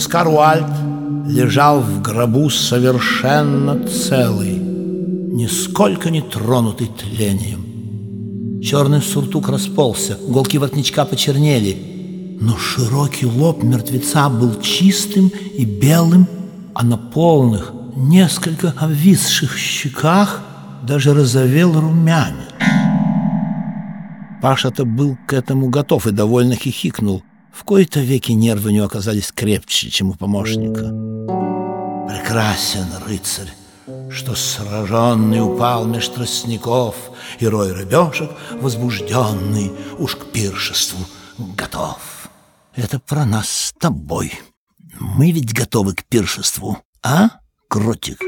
Оскар Уальд лежал в гробу совершенно целый, нисколько не тронутый тлением. Черный суртук расползся, уголки воротничка почернели, но широкий лоб мертвеца был чистым и белым, а на полных, несколько обвисших щеках даже розовел румянец. Паша-то был к этому готов и довольно хихикнул. В кои-то веки нервы у него оказались крепче, чем у помощника. Прекрасен рыцарь, что сраженный упал меж тростников, И рой рыбешек, возбужденный, уж к пиршеству готов. Это про нас с тобой. Мы ведь готовы к пиршеству, а, Кротик?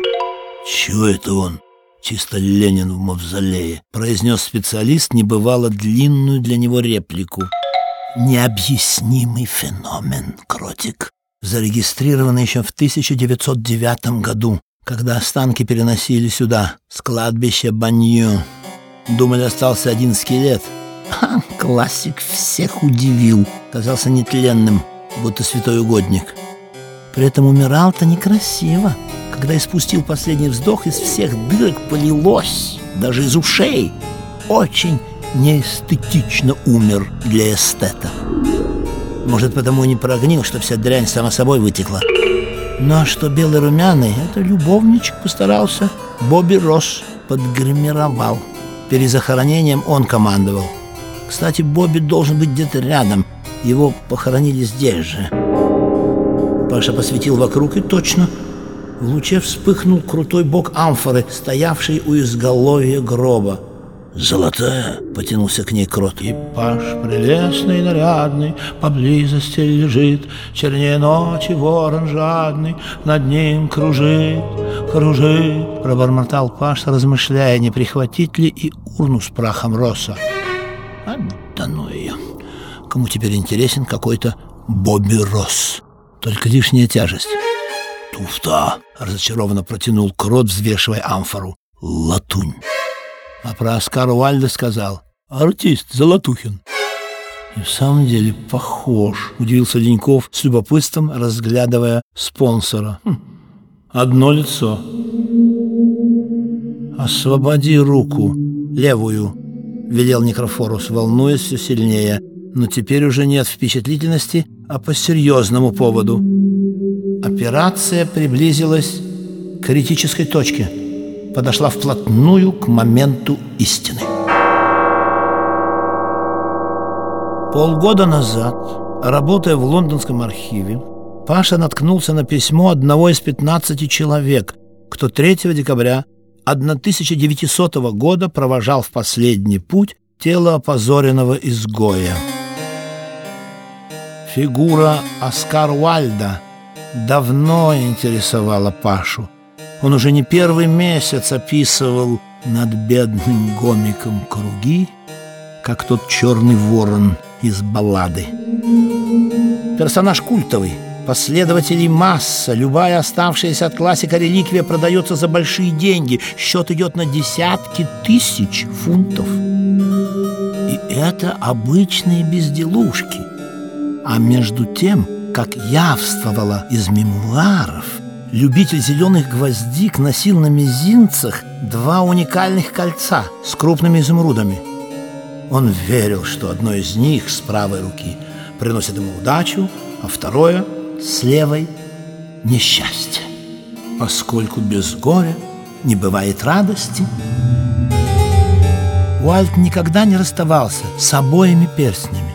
Чего это он? Чисто Ленин в мавзолее, произнес специалист небывало длинную для него реплику. Необъяснимый феномен, Кротик, зарегистрированный еще в 1909 году, когда останки переносили сюда, с кладбища Банью. Думали, остался один скелет. А, классик всех удивил, казался нетленным, будто святой угодник. При этом умирал-то некрасиво. Когда испустил последний вздох, из всех дырок полилось, даже из ушей. Очень неэстетично умер для эстета. Может, потому и не прогнил, что вся дрянь сама собой вытекла. Ну а что белый румяный, это любовничек постарался. Бобби Росс подгримировал. Перед захоронением он командовал. Кстати, Бобби должен быть где-то рядом. Его похоронили здесь же. Паша посветил вокруг, и точно в луче вспыхнул крутой бок амфоры, стоявший у изголовья гроба. «Золотая!» — потянулся к ней крот. И паш прелестный нарядный Поблизости лежит, Чернее ночи ворон жадный Над ним кружит, кружит Пробормотал паш, размышляя, Не прихватить ли и урну с прахом роса. А да ну ее! Кому теперь интересен какой-то Бобби Росс? Только лишняя тяжесть. «Туфта!» — разочарованно протянул крот, взвешивая амфору. «Латунь!» А про Оскара Уальда сказал «Артист Золотухин». И в самом деле похож, удивился Леньков с любопытством, разглядывая спонсора. Хм, одно лицо. «Освободи руку, левую», — велел Некрофорус, волнуясь все сильнее. Но теперь уже не от впечатлительности, а по серьезному поводу. Операция приблизилась к критической точке — подошла вплотную к моменту истины. Полгода назад, работая в лондонском архиве, Паша наткнулся на письмо одного из 15 человек, кто 3 декабря 1900 года провожал в последний путь тело опозоренного изгоя. Фигура Оскар Уальда давно интересовала Пашу. Он уже не первый месяц описывал над бедным гомиком круги, как тот черный ворон из баллады. Персонаж культовый, последователей масса, любая оставшаяся от классика реликвия продается за большие деньги, счет идет на десятки тысяч фунтов. И это обычные безделушки. А между тем, как явствовало из мемуаров – любитель зеленых гвоздик носил на мизинцах два уникальных кольца с крупными изумрудами. Он верил, что одно из них с правой руки приносит ему удачу, а второе с левой – несчастье, поскольку без горя не бывает радости. Уальт никогда не расставался с обоими перстнями.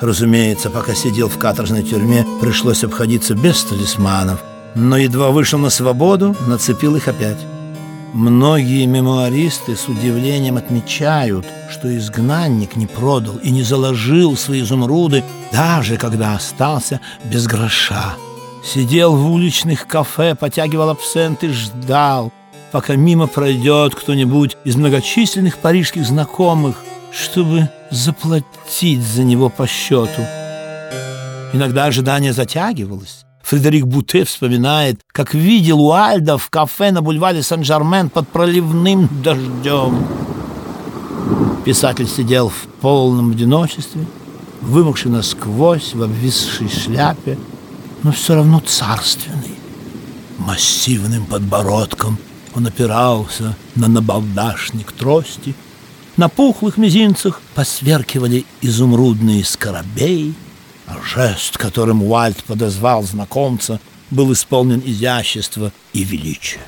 Разумеется, пока сидел в каторжной тюрьме, пришлось обходиться без талисманов – но едва вышел на свободу, нацепил их опять. Многие мемуаристы с удивлением отмечают, что изгнанник не продал и не заложил свои изумруды, даже когда остался без гроша. Сидел в уличных кафе, потягивал абсент и ждал, пока мимо пройдет кто-нибудь из многочисленных парижских знакомых, чтобы заплатить за него по счету. Иногда ожидание затягивалось. Фредерик Буте вспоминает, как видел Уальда в кафе на бульваре Сен-Жермен под проливным дождем. Писатель сидел в полном одиночестве, вымокший насквозь в обвисшей шляпе, но все равно царственный. Массивным подбородком он опирался на набалдашник трости. На пухлых мизинцах посверкивали изумрудные скоробеи, жест, которым Уальт подозвал знакомца, был исполнен изящества и величия.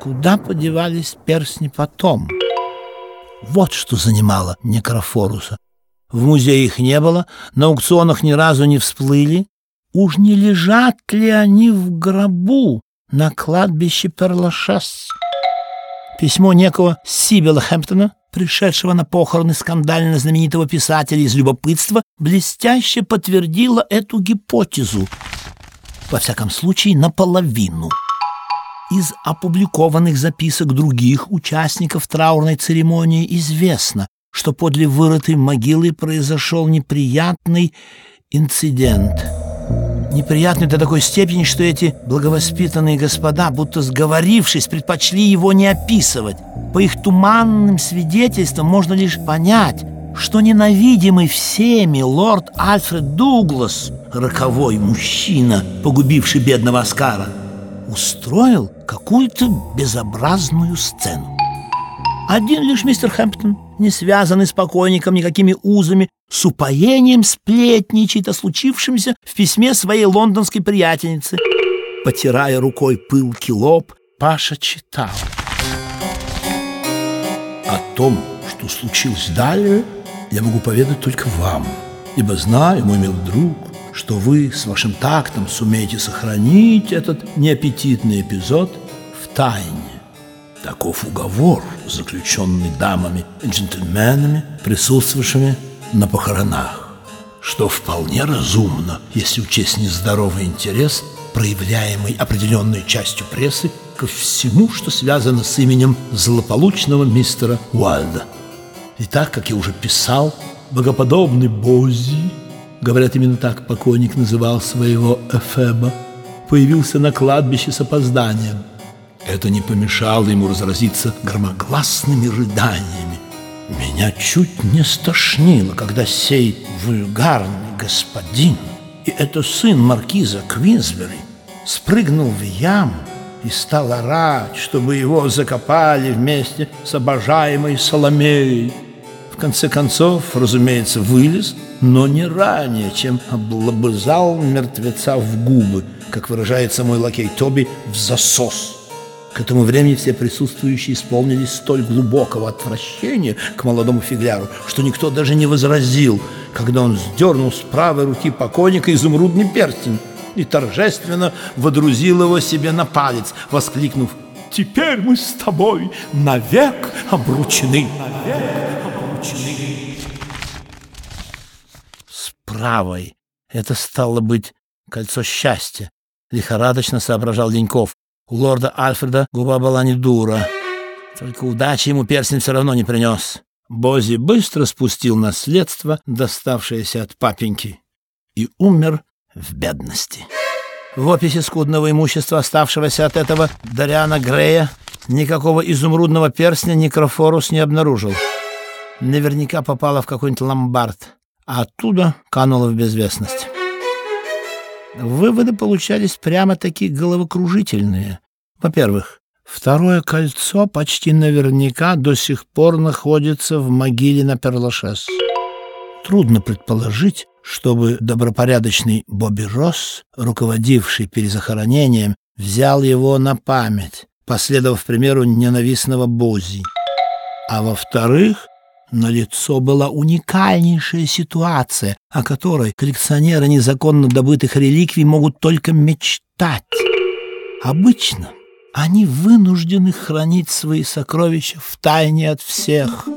Куда подевались перстни потом? Вот что занимало Некрофоруса. В музее их не было, на аукционах ни разу не всплыли. Уж не лежат ли они в гробу на кладбище Перлашес? Письмо некого Сибила Хэмптона, пришедшего на похороны скандально знаменитого писателя из любопытства, блестяще подтвердило эту гипотезу. Во всяком случае, наполовину. Из опубликованных записок других участников траурной церемонии известно, что подле вырытой могилы произошел неприятный инцидент. Неприятный до такой степени, что эти благовоспитанные господа, будто сговорившись, предпочли его не описывать. По их туманным свидетельствам можно лишь понять, что ненавидимый всеми лорд Альфред Дуглас, роковой мужчина, погубивший бедного Оскара, устроил какую-то безобразную сцену. Один лишь мистер Хэмптон, не связанный с покойником никакими узами, с упоением сплетничает о случившемся в письме своей лондонской приятельницы. Потирая рукой пылкий лоб, Паша читал. О том, что случилось далее, я могу поведать только вам, ибо знаю, мой милый друг, что вы с вашим тактом сумеете сохранить этот неаппетитный эпизод в тайне. Таков уговор, заключенный дамами и джентльменами, присутствовавшими на похоронах, что вполне разумно, если учесть нездоровый интерес, проявляемый определенной частью прессы ко всему, что связано с именем злополучного мистера Уальда. И так, как я уже писал, богоподобный Бози говорят, именно так покойник называл своего Эфеба, появился на кладбище с опозданием. Это не помешало ему разразиться громогласными рыданиями. Меня чуть не стошнило, когда сей вульгарный господин, и это сын маркиза Квинсбери, спрыгнул в яму и стал орать, чтобы его закопали вместе с обожаемой Соломеей. В конце концов, разумеется, вылез – но не ранее, чем облобызал мертвеца в губы, как выражается мой лакей Тоби, в засос. К этому времени все присутствующие исполнились столь глубокого отвращения к молодому фигляру, что никто даже не возразил, когда он сдернул с правой руки покойника изумрудный перстень и торжественно водрузил его себе на палец, воскликнув «Теперь мы с тобой навек обручены!» обручены правой. Это стало быть кольцо счастья. Лихорадочно соображал Леньков. У лорда Альфреда губа была не дура. Только удачи ему перстень все равно не принес. Бози быстро спустил наследство, доставшееся от папеньки, и умер в бедности. В описи скудного имущества, оставшегося от этого Дариана Грея, никакого изумрудного перстня Некрофорус не обнаружил. Наверняка попала в какой-нибудь ломбард а оттуда канула в безвестность. Выводы получались прямо-таки головокружительные. Во-первых, второе кольцо почти наверняка до сих пор находится в могиле на Перлашес. Трудно предположить, чтобы добропорядочный Бобби Росс, руководивший перезахоронением, взял его на память, последовав примеру ненавистного Бози. А во-вторых, на лицо была уникальнейшая ситуация, о которой коллекционеры незаконно добытых реликвий могут только мечтать. Обычно они вынуждены хранить свои сокровища в тайне от всех.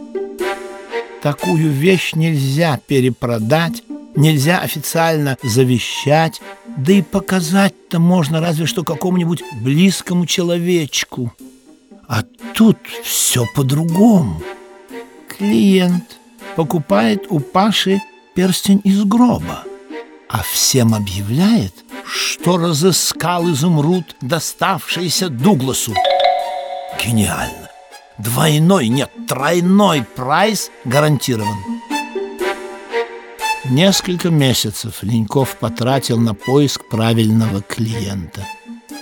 Такую вещь нельзя перепродать, нельзя официально завещать, да и показать-то можно разве что какому-нибудь близкому человечку. А тут все по-другому. Клиент покупает у Паши перстень из гроба, а всем объявляет, что разыскал изумруд, доставшийся Дугласу. Гениально! Двойной, нет, тройной прайс гарантирован. Несколько месяцев Леньков потратил на поиск правильного клиента.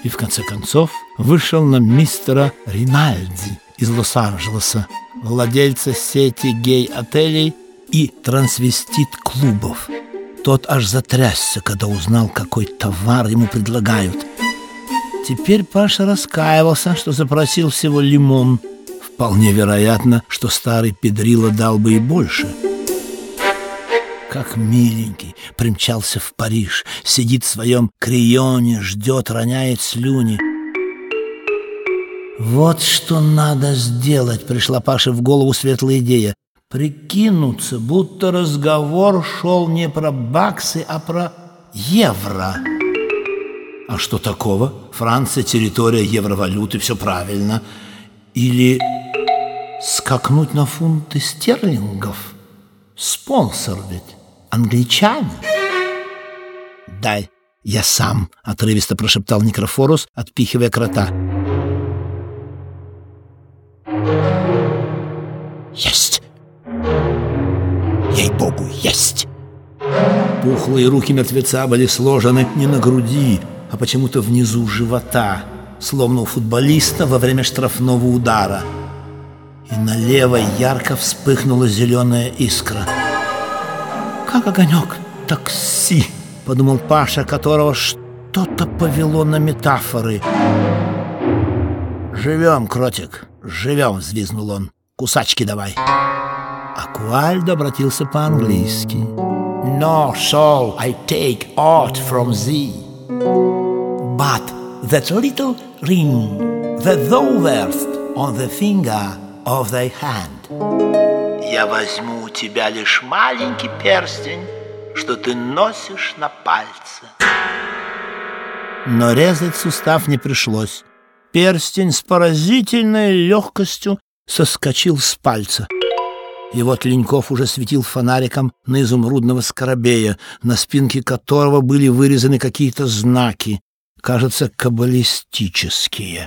И в конце концов вышел на мистера Ринальди из Лос-Анджелеса, владельца сети гей-отелей и трансвестит-клубов. Тот аж затрясся, когда узнал, какой товар ему предлагают. Теперь Паша раскаивался, что запросил всего лимон. Вполне вероятно, что старый педрила дал бы и больше – как миленький, примчался в Париж, сидит в своем крионе, ждет, роняет слюни. Вот что надо сделать, пришла Паше в голову светлая идея. Прикинуться, будто разговор шел не про баксы, а про евро. А что такого? Франция, территория евровалюты, все правильно. Или скакнуть на фунты стерлингов? Спонсор ведь англичане. «Дай, я сам», — отрывисто прошептал Некрофорус, отпихивая крота. Ей-богу, есть!» Пухлые руки мертвеца были сложены не на груди, а почему-то внизу живота, словно у футболиста во время штрафного удара. И на левой ярко вспыхнула зеленая искра — как огонек такси, подумал Паша, которого что-то повело на метафоры. Живем, кротик, живем, взвизнул он. Кусачки давай. А Куальдо обратился по-английски. No soul I take aught from thee, but that little ring that thou wearest on the finger of thy hand. Я возьму у тебя лишь маленький перстень, что ты носишь на пальце. Но резать сустав не пришлось. Перстень с поразительной легкостью соскочил с пальца. И вот Леньков уже светил фонариком на изумрудного скоробея, на спинке которого были вырезаны какие-то знаки, кажется, каббалистические.